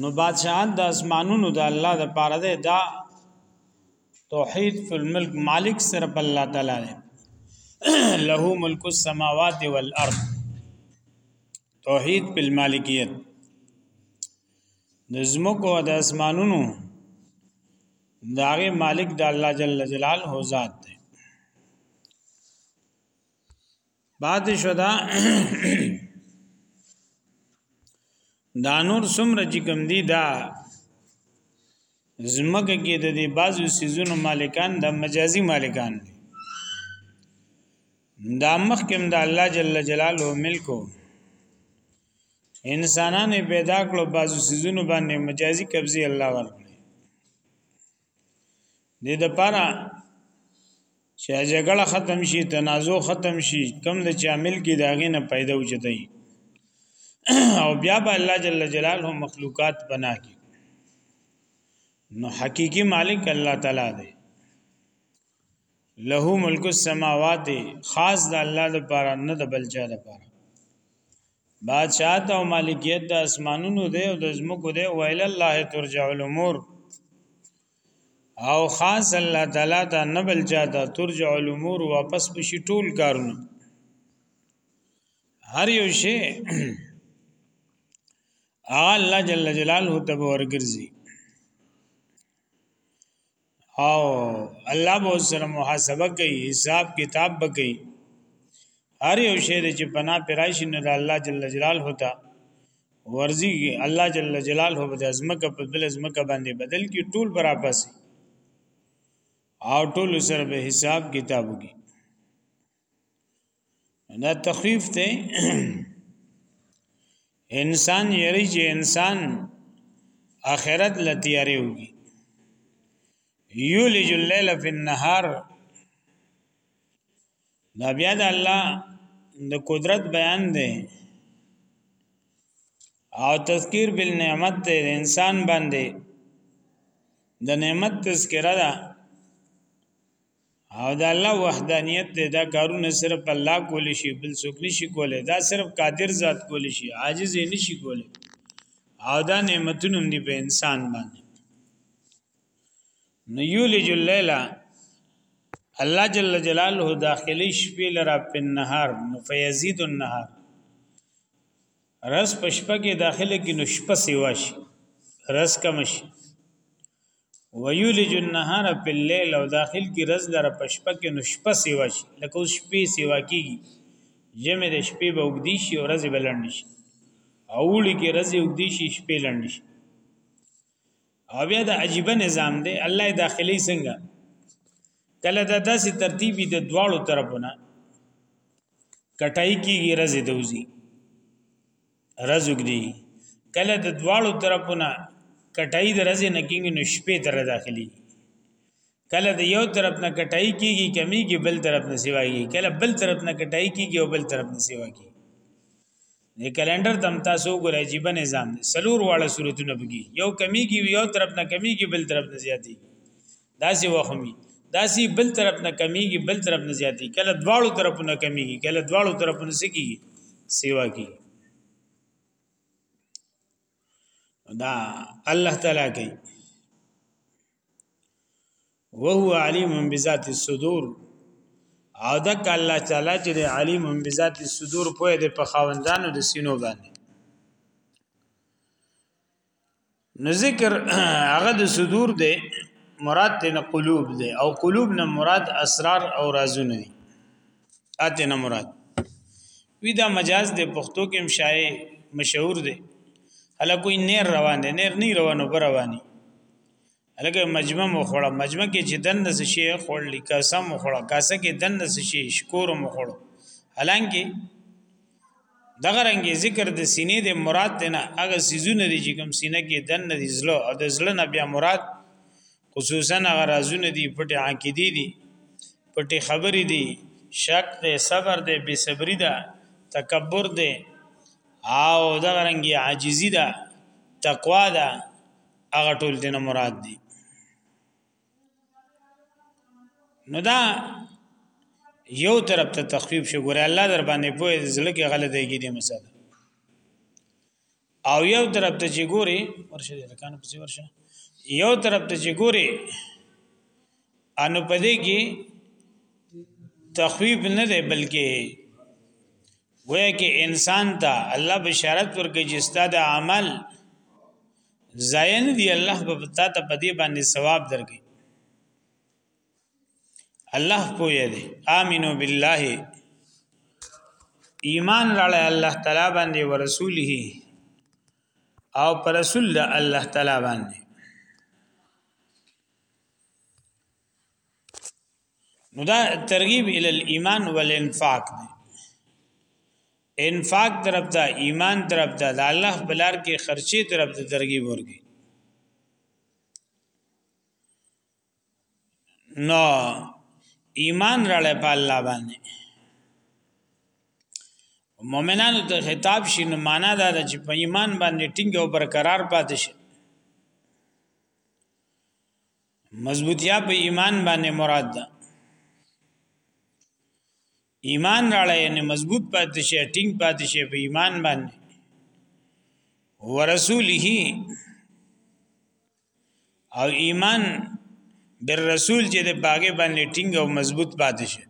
نو بادشاہان د اسمانونو د الله د پاره ده دا توحید فی الملک مالک صرف الله تعالی دی له ملک السماوات والارض توحید فی المالکیت د زمکو د اسمانونو داغه مالک د الله جل جلاله ذات دی بعد شدا دا نور سمره چې کم دی دا زمګه کې د دې بازو سيزونو مالکان د مجازي مالکان دي دا مخکم د الله جل جلاله ملکو انسانانو پیدا کړو بازو سيزونو باندې مجازي قبضه الله ورکړي دې د پاره چې جګړه ختم شي تنازع ختم شي کم د چا ملک داغې نه پیدا وچتای او بیا به الله جل جلاله مخلوقات بنا کی نو حقيقي مالک الله تعالی دی له ملک السماوات خاص د الله لپاره نه د بلچا لپاره بادشاهت او مالکیت د اسمانونو دی او د زمکو دی او الی الله ترجع الامور او خاص الله تعالی ته نه بل چاته ترجع الامور واپس بشي ټول کارونه هر یو شی الله جل جلاله ته ورګرځي او الله به سره محاسبه کوي حساب کتاب به کوي هر یو شی چې پنا پرایش نه د الله جل جلاله هوتا ورزي الله جل جلاله به د ازمکه په بل ازمکه باندې بدل کی ټول برا پس او ټول سره به حساب کتاب کوي دا تخفیف ته انسان یری چې انسان اخرت لتیاري وږي یولج الليل فی النهار دا بیا د الله د قدرت بیان دی او تذکیر بالنعمت ته انسان باندې د نعمت تذکرہ ده او دا الله وحدانیت دی دا کارونه صرف الله کول شي بل څوک نشي کولای دا صرف قادر ذات کول شي عاجز نشي کولای او دا نعمتونه دی په انسان باندې نو یولج الليل الله جل جلاله داخلي شپې لرا په نهار نو فیزيد النهار رس پشپګه داخله کې نو شپه سیوا شي رس کم شي ویولج النهار فی الليل او داخل کی رز لره پشپه کې نو شپه سیوا شي لکه اوس شپې سیوا کیږي جمع د شپې به وګدي شي او رز بلند شي اول کې رز وګدي شي شپې لند شي او بیا د عجیب نظام دی الله داخلي څنګه کله دا داسې ترتیبی د دواړو طرفونه کټای کیږي رز دوزي رزق دی کله د دواړو طرفونه کټای د رزق نه کیږي نو شپې تر داخلي کله د یو طرف نه کټای کیږي کمی کې بل طرف نه سیوایي کله بل طرف نه کټای کیږي او بل طرف نه سیوایي د کلندر تم تاسو ګورئ جیب نظام دی سلور واړه صورتونه بږي یو کمی کې یو طرف نه کمی کې بل طرف نه زیاتي داسې وخت وي داسې بل طرف نه کمیږي بل طرف نه زیاتی کله دواړو طرفونه کمیږي کله دواړو طرفونه سکی سیوا کی دا الله تعالی کوي وهو علیم بذات الصدور او دک الله تعالی چې علیم بذات الصدور په دې په خاوندانو د سینو باندې نو ذکر هغه د صدور دی مراد تینا قلوب دی او قلوب نه مراد اسرار او رازونه دي اته نه مراد وی دا مجاز دی پښتو کې هم شای مشهور دی هله کوئی نیر روان دی نیر نه روانو بر رواني هغه مجمع مخړه مجمع کې چې دن نس شي خور لیکا سم مخړه کاسه کې دن نس شي شکور مخړه حالانکه دغه رنګ ذکر د سینې د مراد دی نه هغه سيزونه دي چې کوم سینې کې دن نه دي زله او د زله نه بیا مراد خصوصا هغه رازونه دي پټه عقیدې دي پټه خبرې دي شک دی صبر دی بے صبری ده تکبر دی او دغه رنګي عاجزی ده تقوا ده هغه ټول دینه مراد دي نو دا یو طرف ته تخفیف شو ګوره الله در باندې پوهه زړه کې غلطه کې دي مسله او یو طرف ته چې ګوري ورشه دې کانو پسې ورشه یو طرف ته چې ګوري انو پدې کې تخویب نه دی بلکې وای کې انسان ته الله بشارت ورکړي چې ستاسو عمل زاین دی الله په تا ته په دې باندې ثواب درکې الله پوهه دی امنو بالله ایمان لړی الله تعالی باندې ورسوله او پر رسول الله تعالی باندې نو دا ترغیب ال الايمان والانفاق دی انفاق طرف ته ایمان طرف ته د الله بلار کې خرچي طرف ته ترغیب ورګي نو ایمان راړې په الله باندې مؤمنانو ته خطاب شي نو معنا دا ده چې په ایمان باندې ټینګ او برقرار پاتې شي مضبوطیا په ایمان باندې مراد ده ایمان راړی یعنی مضبوط پاتې شي ټینګ پاتې شي په ایمان باندې ورسوله او ایمان بر رسول چې د باغې باندې ټینګ او مضبوط پاتې شي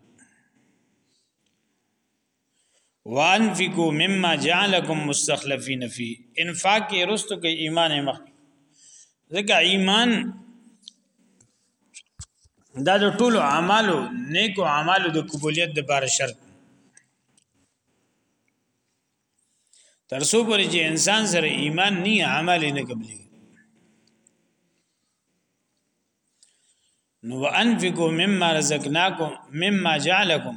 وانفقوا مما جعلكم مستخلفين فيه انفاق کې رستو کې ایمان مخ ځکه ایمان دا د ټولو اعمالو نیکو اعمالو د قبولیت د بار شرط تر څو پر چې انسان سره ایمان نه عمل نه قبلي نو وانفقوا مما رزقناکم مما جعلکم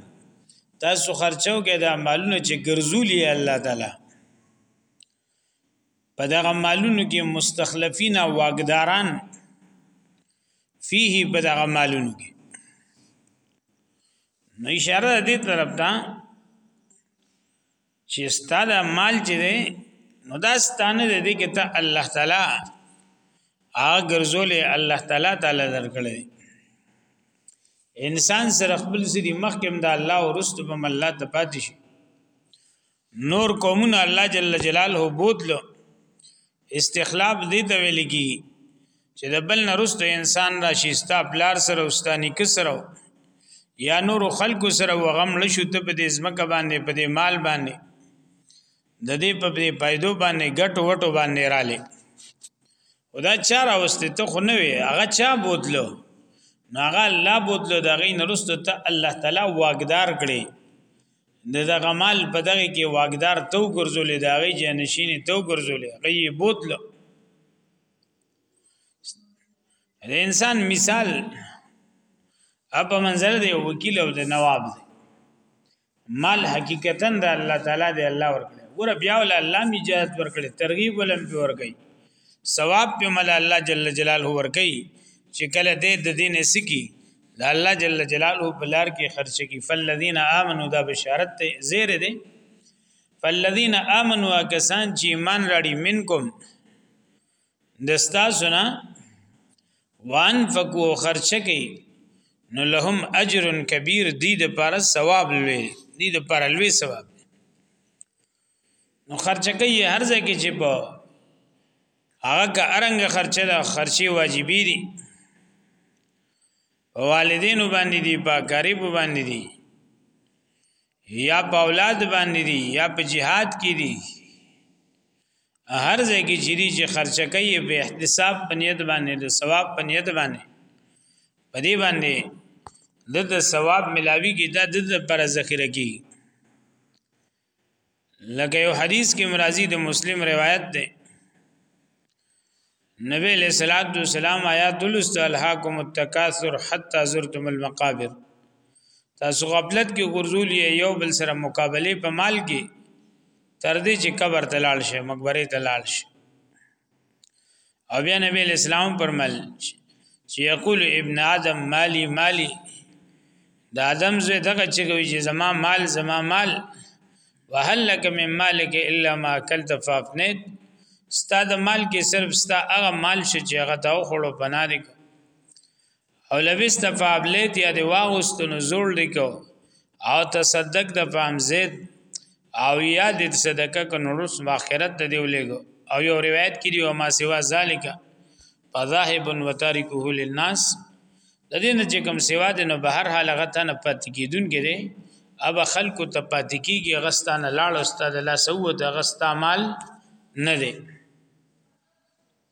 تاسو خرچو کې دا مالونه چې ګرځولي الله تعالی په دغه مالونو کې مستخلفین او واګداران فيه په دغه مالونو کې نو اشاره دې طرف ته چې ستا دا مال چې دی نو دا ستانه دی دی کې ته الله تعالی هغه ګرځولې الله تعالی تعالی درکړي انسان سره خپل سری مخکم دا الله ورست په الله ته پاتې شي نور قومونه الله جل جلاله بوتلو استخلاف دې ته ویل کیږي چې د بل نه رسته انسان راشي ستا پلار سره او ستا نیکه سره یا نور خلکو سره وغم لشو ته په دې ځمکه باندې په دې مال باندې د دې په دې پایدو باندې ګټ وټو باندې رااله خدا چا راوسته ته خو نه وي هغه چا بوتلو نو هغه الله بوتلو د غي نرسته ته الله تعالی واګدار کړي د دغه مال په دغه کې واګدار تو ګرځولې دا غي جنشین تو ګرځولې غي بوتلو د انسان مثال اپ منظر دی وکیل او د نواب دی مال حقیقتا د الله تعالی دی الله ورکړي ګور بیا ول الله می جهاد ورکړي ترغیب ولم په ورکړي ثواب په مل الله جل جلاله ورکړي چې کله دې د دین سکی د الله جل جلاله په لار کې خرچ کی فالذین آمنو دا بشارت ته زیر دی فالذین آمنو کسان چې ایمان راړي منکم دستا سنا وان فکو خرچ کی نو لهم اجر کبیر دی د پر ثواب لوی دی د پر لوی ثواب نو خرچه کوي هر ځای کې چې په هغه که ارنګ خرچه ده خرچي واجبې دي په والدینو باندې دي په قریب باندې دي یا په اولاد باندې دي یا په جهاد کې دي هر ځای کې چې دي چې خرچه کوي په احتساب په نیت باندې د ثواب په نیت باندې په دې باندې د ثواب ملاوي کې دا د پر ذخیره کې لکه یو حدیث کې مرضی د مسلم روایت ده نبی علیہ الصلوۃ والسلام آیات لست الهاکم التکاثر حتا زرتم المقابر تاسو غفلت کې ګرځول یو بل سره مقابله په مال کې تر دې چې قبر تلال شي مقبره تلال شي او بیا نبی اسلام پرمل چې یقول ابن ادم مالی مالی د ادم زوی دغه چې کوي چې زما مال زما مال وهل لك من مالك الا ما اكلت فافنيت ستا د مال کې صرف ستا هغه مال شې چې هغه تاو خړو پناري او لبس ته فابلیت یا دی واغستنو زوړ لیکو او تصدق د فام زید او یا د صدقه کو نورس ماخرت د دی ولګو او یو روایت کړي او ما سوا ذالک فذاهب وتارکه للناس د دې نه چې کوم سوا د نو بهر حال غته نه پات کیدون کړي اب خلق ته پات کیږي غستان لاړ استاد لا سوت غستا مال نه دی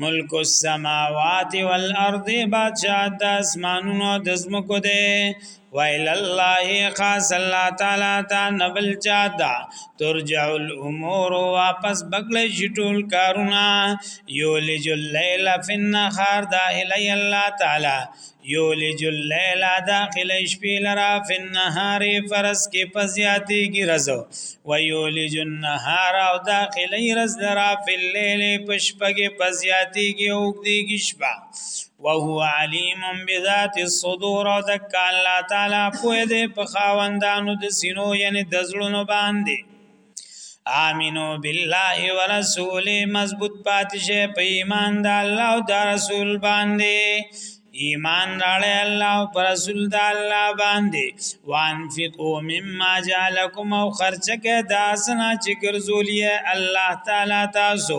ملک السماوات والارض بادشاہ د اسمانونو د زمکو دی ویل الله خاص الله تعالی تا نبل چاته ترجع الامور واپس بغل شټول کارونه یولج الليل فی النهار دا الی الله تعالی یولج اللیل داخل شپې لرا فی النهار فرس کې پزیاتی کی رزو و یولج النهار او داخل رز لرا فی اللیل پشپګې پزیاتی کی اوګدی کی شپه وهو علیم بذات الصدور او دک الله تعالی په دې په خاوندانو د سینو یعنی د زړونو باندې امنو بالله ورسوله مضبوط پاتې شي په ایمان د الله او د رسول باندې ایمان راړی الله او پر رسول د الله باندې وانفقوا مما جعلكم او خرچه کې داسنا چې ګرځولې الله تعالی تاسو